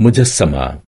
मुजस्समा